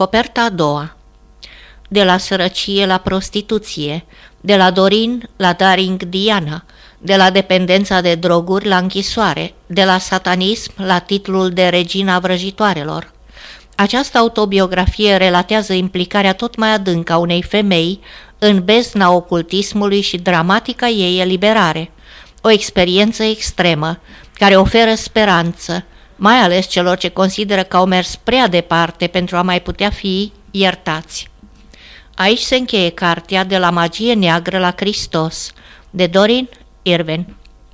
Coperta a doua De la sărăcie la prostituție, de la Dorin la Daring Diana, de la dependența de droguri la închisoare, de la satanism la titlul de regina vrăjitoarelor. Această autobiografie relatează implicarea tot mai adâncă a unei femei în bezna ocultismului și dramatica ei eliberare, o experiență extremă care oferă speranță, mai ales celor ce consideră că au mers prea departe pentru a mai putea fi iertați. Aici se încheie cartea de la magie neagră la Hristos, de Dorin Irvin.